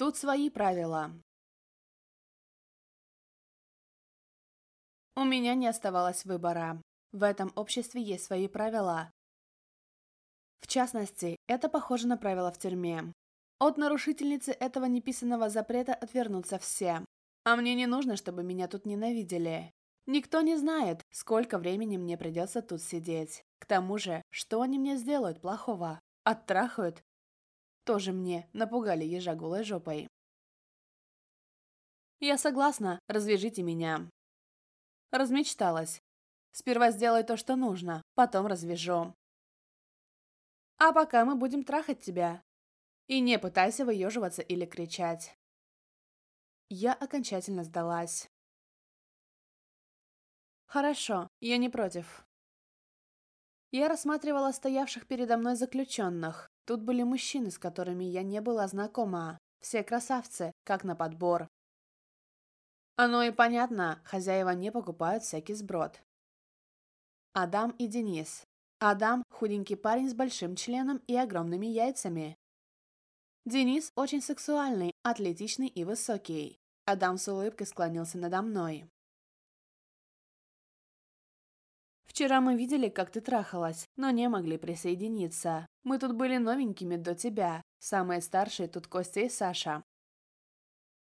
Тут свои правила. У меня не оставалось выбора. В этом обществе есть свои правила. В частности, это похоже на правила в тюрьме. От нарушительницы этого неписанного запрета отвернутся все. А мне не нужно, чтобы меня тут ненавидели. Никто не знает, сколько времени мне придется тут сидеть. К тому же, что они мне сделают плохого? Оттрахают тоже мне напугали ежа голой жопой. Я согласна, развяжите меня. Размечталась. Сперва сделай то, что нужно, потом развяжу. А пока мы будем трахать тебя. И не пытайся выеживаться или кричать. Я окончательно сдалась. Хорошо, я не против. Я рассматривала стоявших передо мной заключенных. Тут были мужчины, с которыми я не была знакома. Все красавцы, как на подбор. Оно и понятно, хозяева не покупают всякий сброд. Адам и Денис. Адам – худенький парень с большим членом и огромными яйцами. Денис очень сексуальный, атлетичный и высокий. Адам с улыбкой склонился надо мной. Вчера мы видели, как ты трахалась, но не могли присоединиться. Мы тут были новенькими до тебя. Самые старшие тут Костя и Саша.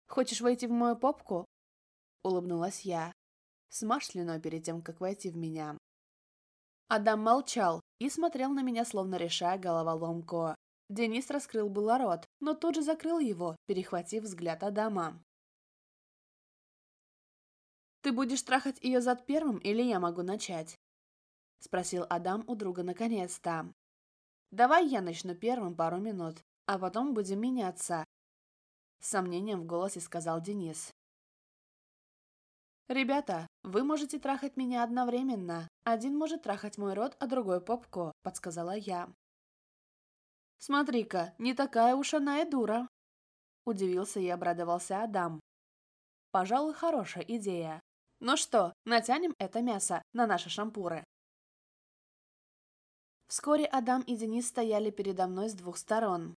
Хочешь войти в мою попку? Улыбнулась я. Смажь слюной перед тем, как войти в меня. Адам молчал и смотрел на меня, словно решая головоломку. Денис раскрыл было рот, но тут же закрыл его, перехватив взгляд Адама. «Ты будешь трахать ее зад первым, или я могу начать?» — спросил Адам у друга наконец-то. «Давай я начну первым пару минут, а потом будем меняться», — с сомнением в голосе сказал Денис. «Ребята, вы можете трахать меня одновременно. Один может трахать мой рот, а другой попко, — подсказала я. «Смотри-ка, не такая уж она и дура!» Удивился и обрадовался Адам. «Пожалуй, хорошая идея. Ну что, натянем это мясо на наши шампуры. Вскоре Адам и Денис стояли передо мной с двух сторон.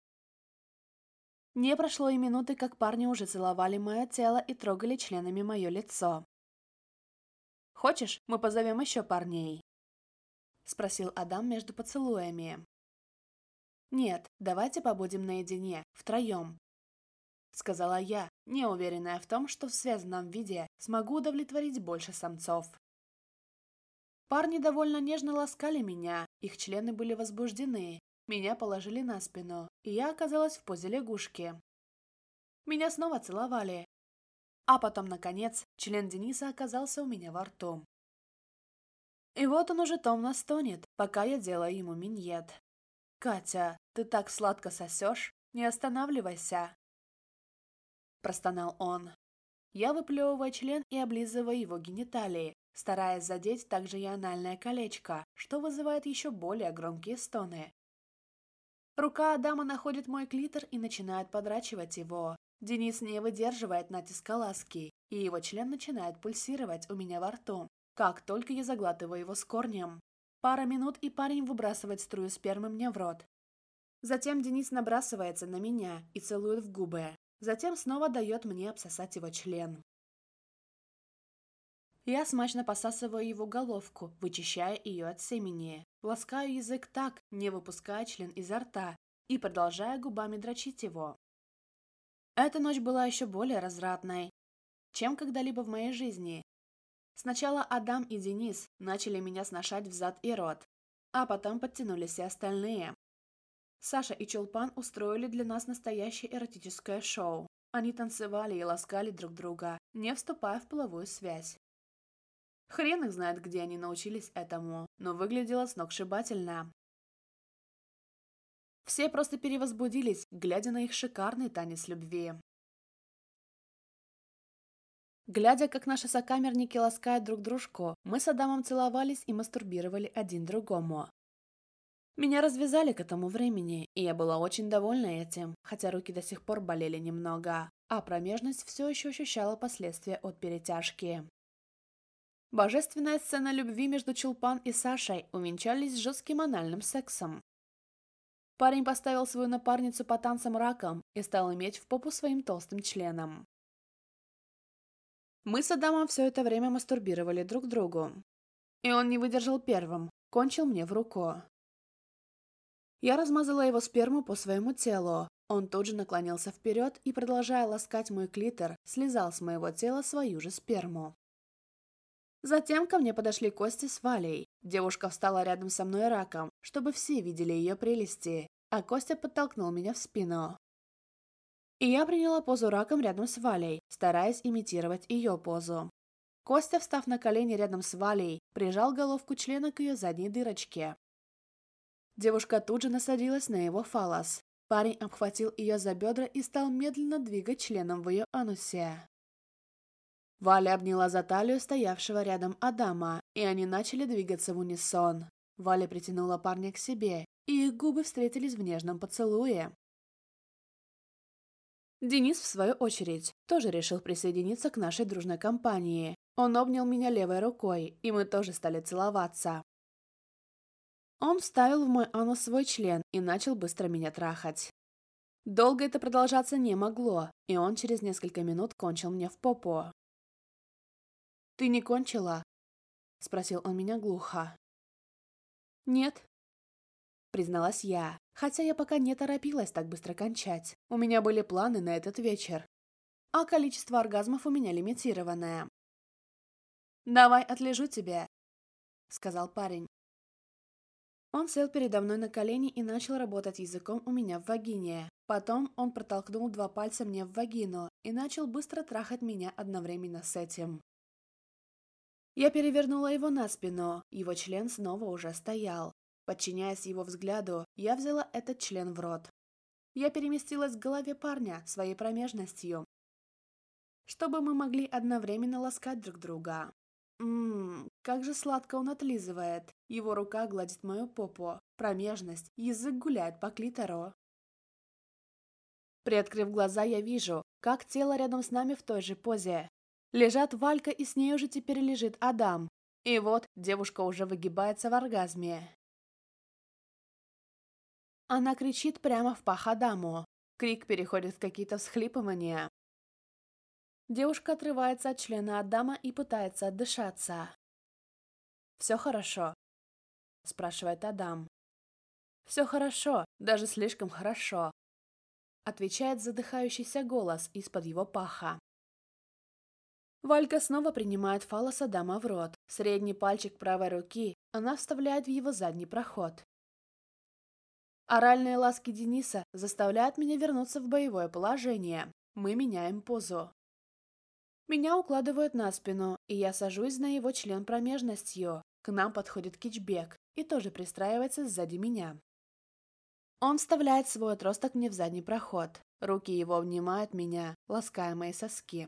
Не прошло и минуты, как парни уже целовали мое тело и трогали членами мое лицо. «Хочешь, мы позовем еще парней?» — спросил Адам между поцелуями. «Нет, давайте побудем наедине, втроем, сказала я, неуверенная в том, что в связанном виде смогу удовлетворить больше самцов. Парни довольно нежно ласкали меня, их члены были возбуждены, меня положили на спину, и я оказалась в позе лягушки. Меня снова целовали. А потом, наконец, член Дениса оказался у меня во рту. И вот он уже томно стонет, пока я делаю ему миньет. «Катя, ты так сладко сосешь, не останавливайся!» простонал он. Я выплевываю член и облизываю его гениталии, стараясь задеть также и анальное колечко, что вызывает еще более громкие стоны. Рука Адама находит мой клитор и начинает подрачивать его. Денис не выдерживает натиска ласки, и его член начинает пульсировать у меня во рту, как только я заглатываю его с корнем. Пара минут, и парень выбрасывает струю спермы мне в рот. Затем Денис набрасывается на меня и целует в губы. Затем снова дает мне обсосать его член. Я смачно посасываю его головку, вычищая ее от семени. Ласкаю язык так, не выпуская член изо рта, и продолжая губами дрочить его. Эта ночь была еще более развратной, чем когда-либо в моей жизни. Сначала Адам и Денис начали меня сношать взад и рот, а потом подтянулись и остальные. Саша и Чулпан устроили для нас настоящее эротическое шоу. Они танцевали и ласкали друг друга, не вступая в половую связь. Хрен их знает, где они научились этому, но выглядело сногсшибательно. Все просто перевозбудились, глядя на их шикарный танец любви. Глядя, как наши сокамерники ласкают друг дружку, мы с Адамом целовались и мастурбировали один другому. Меня развязали к этому времени, и я была очень довольна этим, хотя руки до сих пор болели немного, а промежность все еще ощущала последствия от перетяжки. Божественная сцена любви между Чулпан и Сашей увенчались жестким анальным сексом. Парень поставил свою напарницу по танцам раком и стал иметь в попу своим толстым членом. Мы с Адамом все это время мастурбировали друг другу. И он не выдержал первым, кончил мне в руку. Я размазала его сперму по своему телу. Он тут же наклонился вперед и, продолжая ласкать мой клитор, слезал с моего тела свою же сперму. Затем ко мне подошли Кости с Валей. Девушка встала рядом со мной раком, чтобы все видели ее прелести, а Костя подтолкнул меня в спину. И я приняла позу раком рядом с Валей, стараясь имитировать ее позу. Костя, встав на колени рядом с Валей, прижал головку члена к ее задней дырочке, Девушка тут же насадилась на его фалос. Парень обхватил ее за бедра и стал медленно двигать членом в ее анусе. Валя обняла за талию стоявшего рядом Адама, и они начали двигаться в унисон. Валя притянула парня к себе, и их губы встретились в нежном поцелуе. Денис, в свою очередь, тоже решил присоединиться к нашей дружной компании. Он обнял меня левой рукой, и мы тоже стали целоваться. Он вставил в мой анус свой член и начал быстро меня трахать. Долго это продолжаться не могло, и он через несколько минут кончил мне в попу. «Ты не кончила?» — спросил он меня глухо. «Нет», — призналась я, хотя я пока не торопилась так быстро кончать. У меня были планы на этот вечер, а количество оргазмов у меня лимитированное. «Давай отлежу тебя, — сказал парень. Он сел передо мной на колени и начал работать языком у меня в вагине. Потом он протолкнул два пальца мне в вагину и начал быстро трахать меня одновременно с этим. Я перевернула его на спину, его член снова уже стоял. Подчиняясь его взгляду, я взяла этот член в рот. Я переместилась к голове парня своей промежностью, чтобы мы могли одновременно ласкать друг друга. Ммм, как же сладко он отлизывает. Его рука гладит мою попу, промежность, язык гуляет по клитору. Приоткрыв глаза, я вижу, как тело рядом с нами в той же позе. Лежат Валька, и с ней уже теперь лежит Адам. И вот девушка уже выгибается в оргазме. Она кричит прямо в пах Адаму. Крик переходит в какие-то всхлипывания. Девушка отрывается от члена Адама и пытается отдышаться. «Все хорошо?» – спрашивает Адам. «Все хорошо, даже слишком хорошо», – отвечает задыхающийся голос из-под его паха. Валька снова принимает фалос Адама в рот. Средний пальчик правой руки она вставляет в его задний проход. Оральные ласки Дениса заставляют меня вернуться в боевое положение. Мы меняем позу. Меня укладывают на спину, и я сажусь на его член промежностью. К нам подходит кичбек и тоже пристраивается сзади меня. Он вставляет свой отросток мне в задний проход. Руки его обнимают меня, лаская мои соски.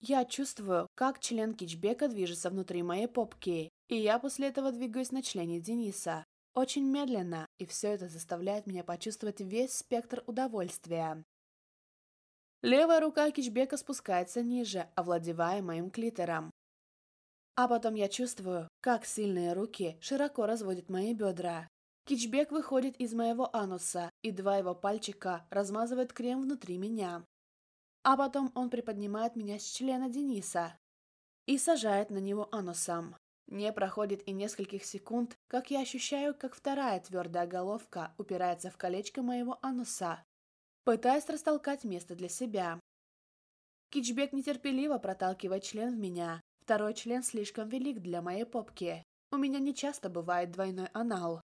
Я чувствую, как член кичбека движется внутри моей попки, и я после этого двигаюсь на члене Дениса. Очень медленно, и все это заставляет меня почувствовать весь спектр удовольствия, Левая рука Кичбека спускается ниже, овладевая моим клитором. А потом я чувствую, как сильные руки широко разводят мои бедра. Кичбек выходит из моего ануса, и два его пальчика размазывают крем внутри меня. А потом он приподнимает меня с члена Дениса и сажает на него анусом. Не проходит и нескольких секунд, как я ощущаю, как вторая твердая головка упирается в колечко моего ануса, пытаясь растолкать место для себя. Кичбек нетерпеливо проталкивает член в меня. Второй член слишком велик для моей попки. У меня не часто бывает двойной анал,